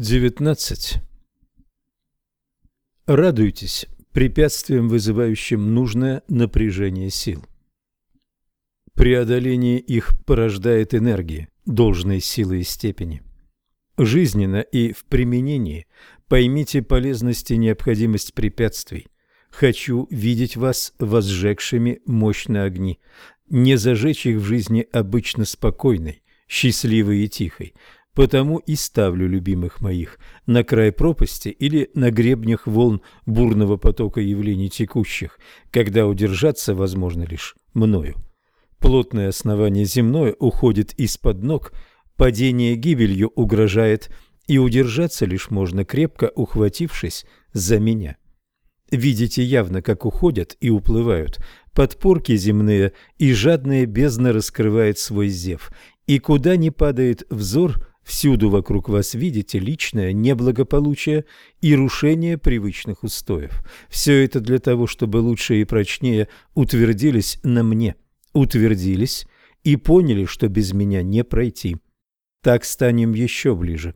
19. Радуйтесь препятствиям, вызывающим нужное напряжение сил. Преодоление их порождает энергии должной силы и степени. Жизненно и в применении поймите полезность и необходимость препятствий. Хочу видеть вас возжегшими мощные огни, не зажечь их в жизни обычно спокойной, счастливой и тихой, Потому и ставлю любимых моих на край пропасти или на гребнях волн бурного потока явлений текущих, когда удержаться возможно лишь мною. Плотное основание земное уходит из-под ног, падение гибелью угрожает, и удержаться лишь можно крепко ухватившись за меня. Видите явно, как уходят и уплывают подпорки земные, и жадная бездна раскрывает свой зев, и куда ни падает взор – Всюду вокруг вас видите личное неблагополучие и рушение привычных устоев. Все это для того, чтобы лучше и прочнее утвердились на мне, утвердились и поняли, что без меня не пройти. Так станем еще ближе.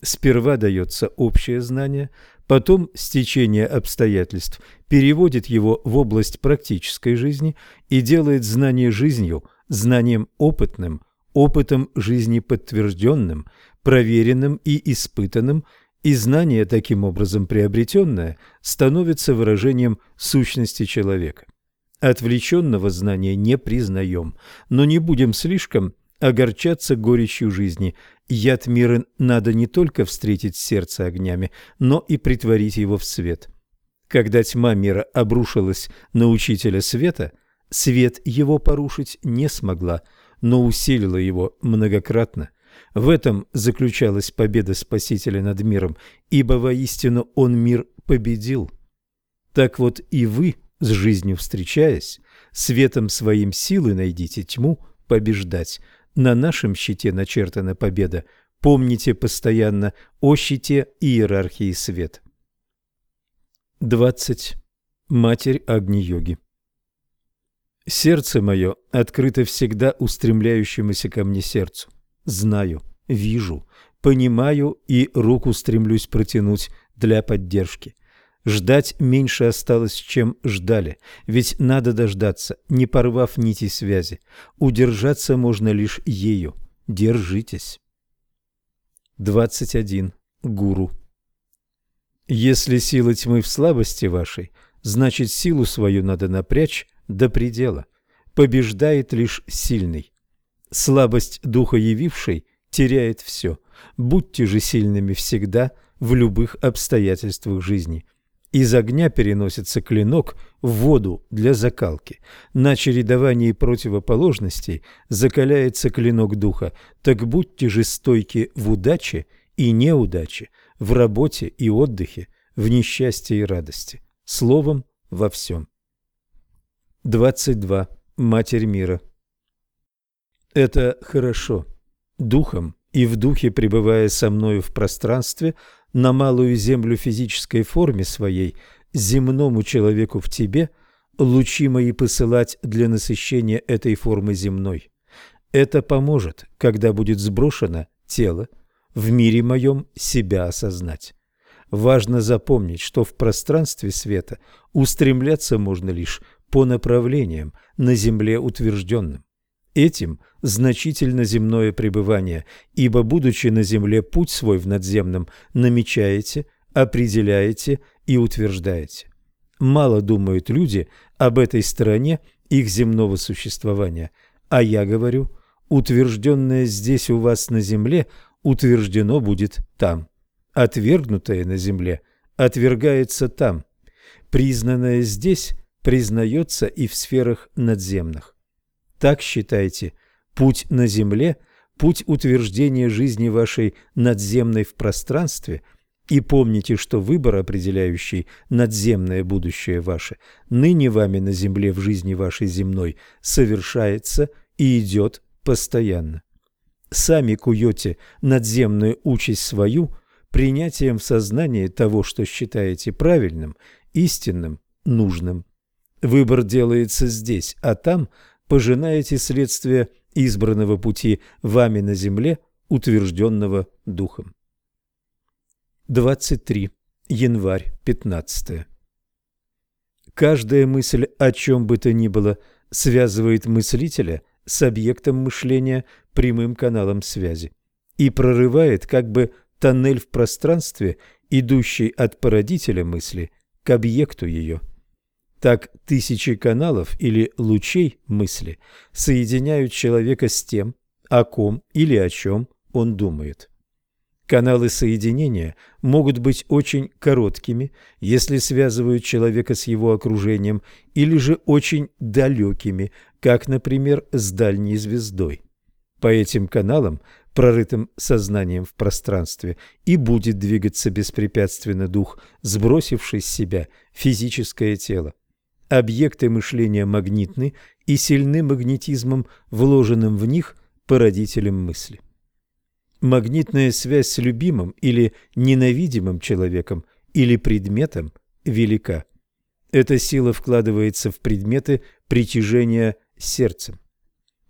Сперва дается общее знание, потом стечение обстоятельств переводит его в область практической жизни и делает знание жизнью, знанием опытным, опытом жизни подтвержденным, проверенным и испытанным, и знание, таким образом приобретенное, становится выражением сущности человека. Отвлеченного знания не признаем, но не будем слишком огорчаться горечью жизни. Яд мира надо не только встретить сердце огнями, но и притворить его в свет. Когда тьма мира обрушилась на учителя света, свет его порушить не смогла – но усилила его многократно. В этом заключалась победа Спасителя над миром, ибо воистину Он мир победил. Так вот и вы, с жизнью встречаясь, светом своим силы найдите тьму побеждать. На нашем щите начертана победа. Помните постоянно о щите иерархии свет. 20. Матерь Агни-йоги Сердце мое открыто всегда устремляющемуся ко мне сердцу. Знаю, вижу, понимаю и руку стремлюсь протянуть для поддержки. Ждать меньше осталось, чем ждали, ведь надо дождаться, не порвав нити связи. Удержаться можно лишь ею. Держитесь. 21. Гуру. Если сила тьмы в слабости вашей, значит силу свою надо напрячь до предела. Побеждает лишь сильный. Слабость духа явившей теряет все. Будьте же сильными всегда в любых обстоятельствах жизни. Из огня переносится клинок в воду для закалки. На чередовании противоположностей закаляется клинок духа. Так будьте же стойки в удаче и неудаче, в работе и отдыхе, в несчастье и радости. Словом, во всем. 22. Матерь мира. Это хорошо. Духом и в духе, пребывая со мною в пространстве, на малую землю физической форме своей, земному человеку в тебе, лучи мои посылать для насыщения этой формы земной. Это поможет, когда будет сброшено тело, в мире моем себя осознать. Важно запомнить, что в пространстве света устремляться можно лишь по направлениям, на земле утвержденным. Этим значительно земное пребывание, ибо, будучи на земле, путь свой в надземном намечаете, определяете и утверждаете. Мало думают люди об этой стороне их земного существования, а я говорю, утвержденное здесь у вас на земле утверждено будет там, отвергнутое на земле отвергается там, признанное здесь признается и в сферах надземных. Так считайте, путь на земле, путь утверждения жизни вашей надземной в пространстве, и помните, что выбор, определяющий надземное будущее ваше, ныне вами на земле в жизни вашей земной, совершается и идет постоянно. Сами куете надземную участь свою принятием в сознании того, что считаете правильным, истинным, нужным. Выбор делается здесь, а там пожинаете следствие избранного пути вами на земле, утвержденного духом. 23. Январь 15. Каждая мысль о чем бы то ни было связывает мыслителя с объектом мышления прямым каналом связи и прорывает как бы тоннель в пространстве, идущий от породителя мысли к объекту ее. Так тысячи каналов или лучей мысли соединяют человека с тем, о ком или о чем он думает. Каналы соединения могут быть очень короткими, если связывают человека с его окружением, или же очень далекими, как, например, с дальней звездой. По этим каналам, прорытым сознанием в пространстве, и будет двигаться беспрепятственно дух, сбросивший с себя физическое тело. Объекты мышления магнитны и сильны магнетизмом, вложенным в них породителем мысли. Магнитная связь с любимым или ненавидимым человеком или предметом велика. Эта сила вкладывается в предметы притяжения сердцем.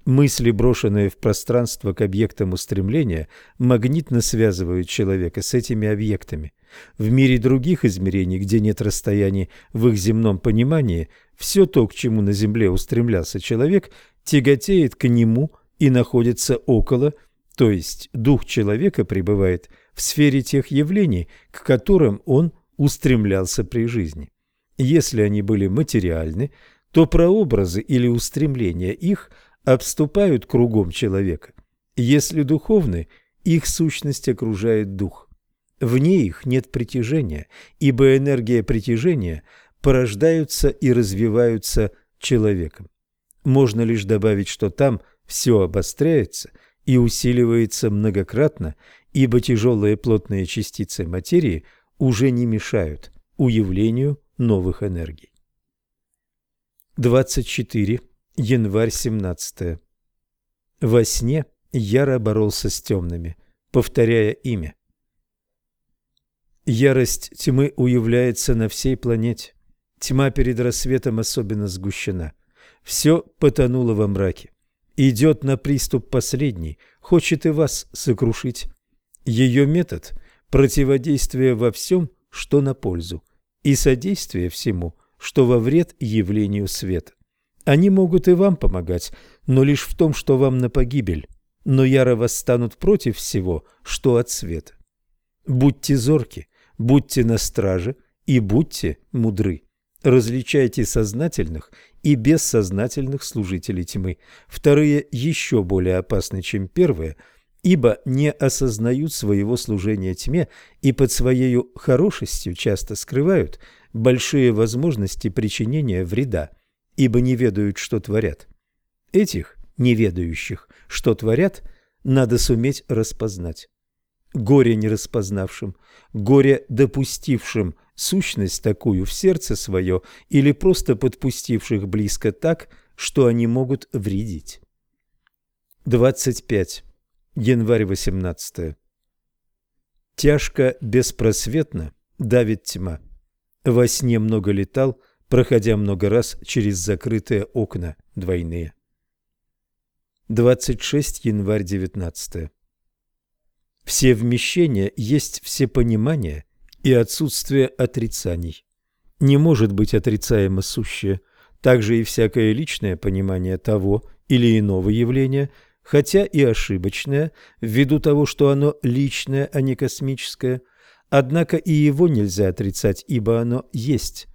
Мысли, брошенные в пространство к объектам устремления, магнитно связывают человека с этими объектами. В мире других измерений, где нет расстояний в их земном понимании, все то, к чему на Земле устремлялся человек, тяготеет к нему и находится около то есть дух человека пребывает в сфере тех явлений, к которым он устремлялся при жизни. Если они были материальны, то прообразы или устремления их обступают кругом человека. Если духовны, их сущность окружает дух. Вне их нет притяжения, ибо энергия притяжения порождаются и развиваются человеком. Можно лишь добавить, что там все обостряется – и усиливается многократно, ибо тяжелые плотные частицы материи уже не мешают уявлению новых энергий. 24. Январь 17. Во сне яро боролся с темными, повторяя имя. Ярость тьмы уявляется на всей планете. Тьма перед рассветом особенно сгущена. Все потонуло во мраке идет на приступ последний, хочет и вас сокрушить. Ее метод – противодействие во всем, что на пользу, и содействие всему, что во вред явлению света. Они могут и вам помогать, но лишь в том, что вам на погибель, но яро восстанут против всего, что от света. Будьте зорки, будьте на страже и будьте мудры. Различайте сознательных и бессознательных служителей тьмы. Вторые еще более опасны, чем первые, ибо не осознают своего служения тьме и под своей хорошестью часто скрывают большие возможности причинения вреда, ибо не ведают, что творят. Этих, неведающих, что творят, надо суметь распознать. Горе нераспознавшим, горе допустившим – сущность такую в сердце свое или просто подпустивших близко так, что они могут вредить. 25. Январь 18. Тяжко, беспросветно давит тьма. Во сне много летал, проходя много раз через закрытые окна двойные. 26 январь 19. Все вмещения есть все понимания и отсутствие отрицаний. Не может быть отрицаемо сущее, также и всякое личное понимание того или иного явления, хотя и ошибочное, ввиду того, что оно личное, а не космическое, однако и его нельзя отрицать, ибо оно есть.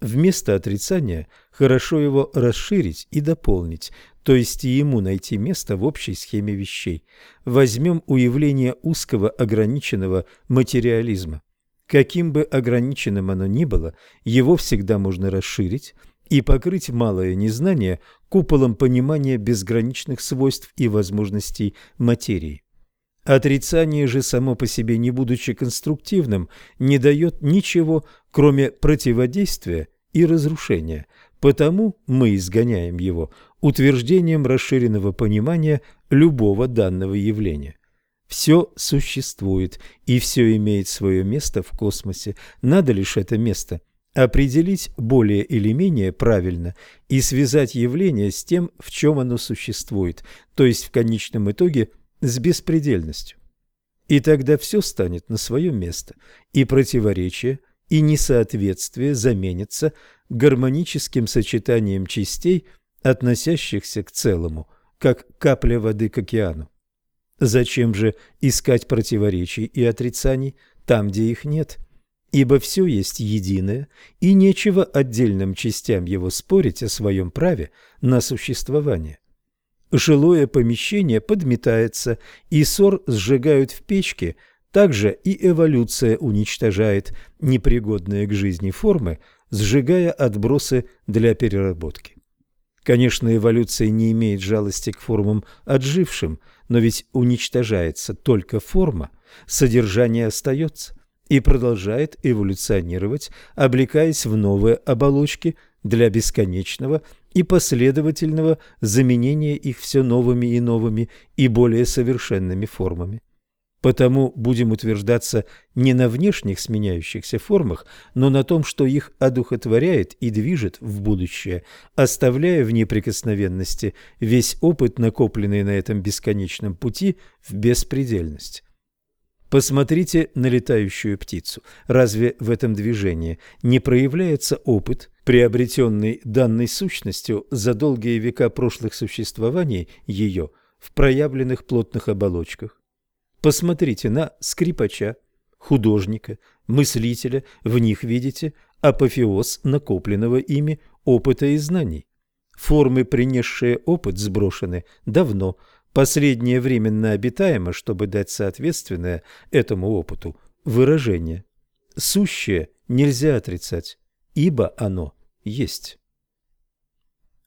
Вместо отрицания хорошо его расширить и дополнить, то есть ему найти место в общей схеме вещей. Возьмем уявление узкого ограниченного материализма. Каким бы ограниченным оно ни было, его всегда можно расширить и покрыть малое незнание куполом понимания безграничных свойств и возможностей материи. Отрицание же само по себе, не будучи конструктивным, не дает ничего, кроме противодействия и разрушения, потому мы изгоняем его утверждением расширенного понимания любого данного явления. Все существует, и все имеет свое место в космосе. Надо лишь это место определить более или менее правильно и связать явление с тем, в чем оно существует, то есть в конечном итоге с беспредельностью. И тогда все станет на свое место, и противоречие, и несоответствие заменятся гармоническим сочетанием частей, относящихся к целому, как капля воды к океану. Зачем же искать противоречий и отрицаний там, где их нет? Ибо все есть единое, и нечего отдельным частям его спорить о своем праве на существование. Жилое помещение подметается, и ссор сжигают в печке, также и эволюция уничтожает непригодные к жизни формы, сжигая отбросы для переработки. Конечно, эволюция не имеет жалости к формам отжившим, но ведь уничтожается только форма, содержание остается и продолжает эволюционировать, облекаясь в новые оболочки для бесконечного и последовательного заменения их все новыми и новыми и более совершенными формами. Потому будем утверждаться не на внешних сменяющихся формах, но на том, что их одухотворяет и движет в будущее, оставляя в неприкосновенности весь опыт, накопленный на этом бесконечном пути, в беспредельность. Посмотрите на летающую птицу. Разве в этом движении не проявляется опыт, приобретенный данной сущностью за долгие века прошлых существований ее в проявленных плотных оболочках? Посмотрите на скрипача, художника, мыслителя, в них видите апофеоз накопленного ими опыта и знаний. Формы, принесшие опыт, сброшены давно, последнее временно обитаемо, чтобы дать соответственное этому опыту выражение. Сущее нельзя отрицать, ибо оно есть.